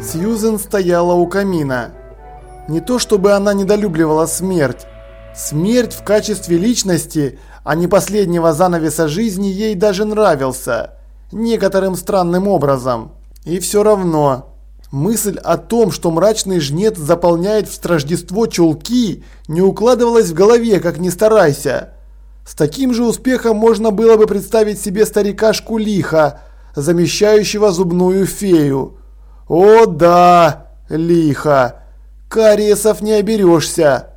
Сьюзен стояла у камина. Не то чтобы она недолюбливала смерть. Смерть в качестве личности, а не последнего занавеса жизни ей даже нравился. Некоторым странным образом. И все равно. Мысль о том, что мрачный жнец заполняет в страждество чулки, не укладывалась в голове, как ни старайся. С таким же успехом можно было бы представить себе старика Шкулиха, замещающего зубную фею. О да, лихо, кариесов не оберешься.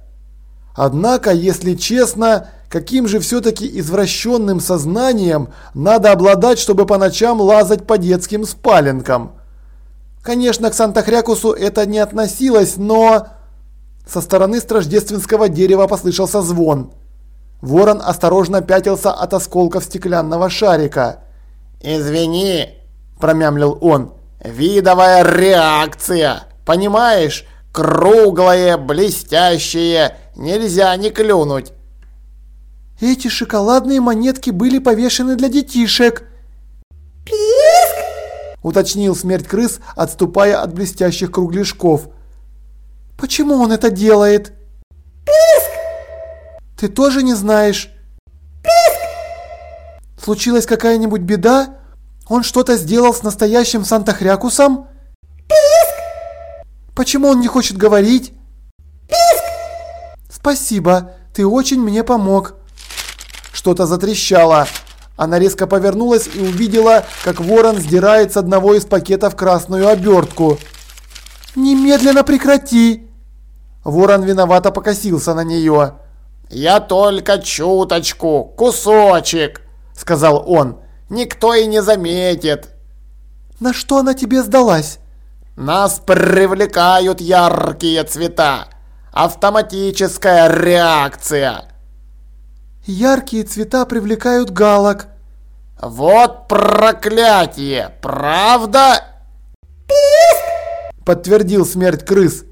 Однако, если честно, каким же все-таки извращенным сознанием надо обладать, чтобы по ночам лазать по детским спаленкам? Конечно, к Санта-Хрякусу это не относилось, но... Со стороны страждественского дерева послышался звон. Ворон осторожно пятился от осколков стеклянного шарика. «Извини», – промямлил он, – «видовая реакция, понимаешь? Круглое, блестящее, нельзя не клюнуть». «Эти шоколадные монетки были повешены для детишек», уточнил смерть крыс, отступая от блестящих кругляшков. Почему он это делает? Писк! Ты тоже не знаешь? Писк! Случилась какая-нибудь беда? Он что-то сделал с настоящим Санта-Хрякусом? Писк! Почему он не хочет говорить? Писк! Спасибо, ты очень мне помог. Что-то затрещало. Она резко повернулась и увидела, как ворон сдирает с одного из пакетов красную обертку. «Немедленно прекрати!» Ворон виновато покосился на нее. «Я только чуточку, кусочек», — сказал он. «Никто и не заметит». «На что она тебе сдалась?» «Нас привлекают яркие цвета. Автоматическая реакция». Яркие цвета привлекают галок. Вот проклятие, правда? Писк! Подтвердил смерть крыс.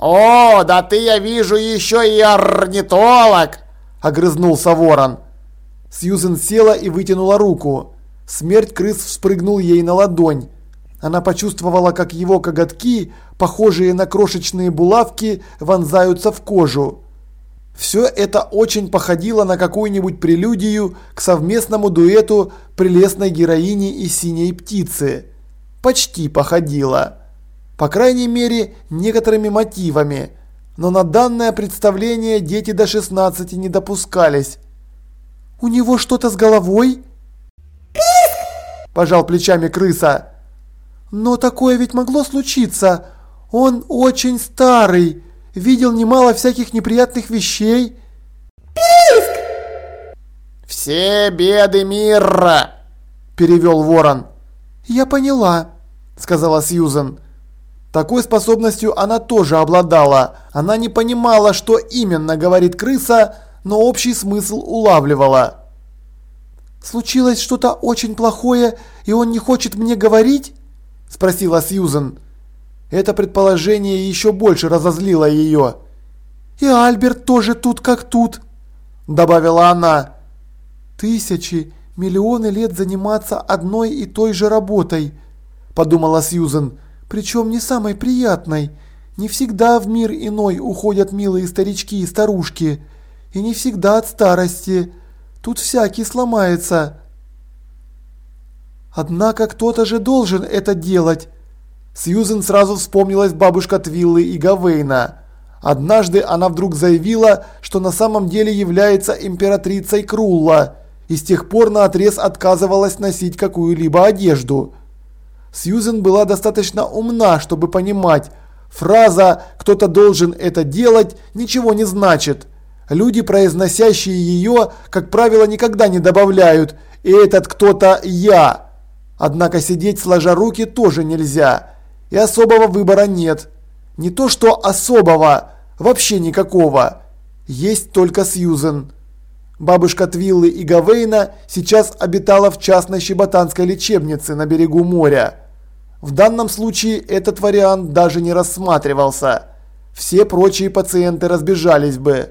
О, да ты, я вижу, еще и орнитолог! Огрызнулся ворон. Сьюзен села и вытянула руку. Смерть крыс вспрыгнул ей на ладонь. Она почувствовала, как его коготки, похожие на крошечные булавки, вонзаются в кожу. Все это очень походило на какую-нибудь прелюдию к совместному дуэту прелестной героини и синей птицы. Почти походило. По крайней мере, некоторыми мотивами. Но на данное представление дети до 16 не допускались. «У него что-то с головой?» «Писк!» – пожал плечами крыса. «Но такое ведь могло случиться. Он очень старый» видел немало всяких неприятных вещей. Писк! Все беды мира, перевел Ворон. Я поняла, сказала Сьюзен. Такой способностью она тоже обладала. Она не понимала, что именно говорит крыса, но общий смысл улавливала. «Случилось что-то очень плохое, и он не хочет мне говорить?» – спросила Сьюзен. Это предположение еще больше разозлило ее. «И Альберт тоже тут как тут», – добавила она. «Тысячи, миллионы лет заниматься одной и той же работой», – подумала Сьюзен, – «причем не самой приятной. Не всегда в мир иной уходят милые старички и старушки, и не всегда от старости. Тут всякий сломается». Однако кто-то же должен это делать. Сьюзен сразу вспомнилась бабушка Твиллы и Гавейна. Однажды она вдруг заявила, что на самом деле является императрицей Крулла, и с тех пор наотрез отказывалась носить какую-либо одежду. Сьюзен была достаточно умна, чтобы понимать, фраза «кто-то должен это делать» ничего не значит. Люди, произносящие ее, как правило, никогда не добавляют «и этот кто-то я». Однако сидеть сложа руки тоже нельзя и особого выбора нет. Не то что особого, вообще никакого. Есть только Сьюзен. Бабушка Твиллы и Гавейна сейчас обитала в частной щеботанской лечебнице на берегу моря. В данном случае этот вариант даже не рассматривался. Все прочие пациенты разбежались бы.